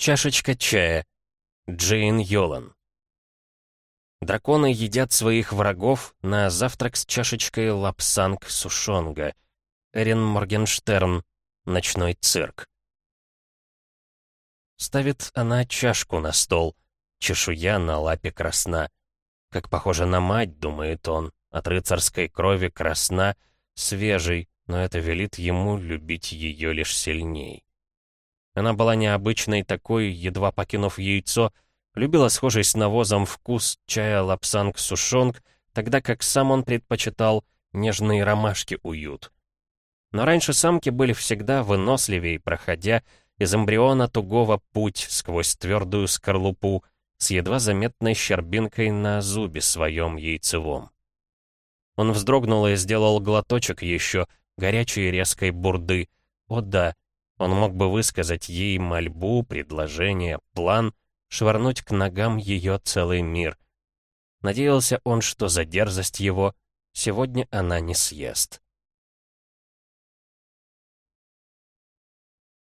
Чашечка чая. Джейн Йолан. Драконы едят своих врагов на завтрак с чашечкой лапсанг сушонга. Эрин Моргенштерн. Ночной цирк. Ставит она чашку на стол. Чешуя на лапе красна. Как похоже на мать, думает он. От рыцарской крови красна, свежий, но это велит ему любить ее лишь сильней. Она была необычной такой, едва покинув яйцо, любила схожий с навозом вкус чая лапсанг-сушонг, тогда как сам он предпочитал нежные ромашки уют. Но раньше самки были всегда выносливее, проходя из эмбриона тугого путь сквозь твердую скорлупу с едва заметной щербинкой на зубе своем яйцевом. Он вздрогнул и сделал глоточек еще горячей резкой бурды. О да, он мог бы высказать ей мольбу, предложение, план, швырнуть к ногам ее целый мир. Надеялся он, что за дерзость его сегодня она не съест.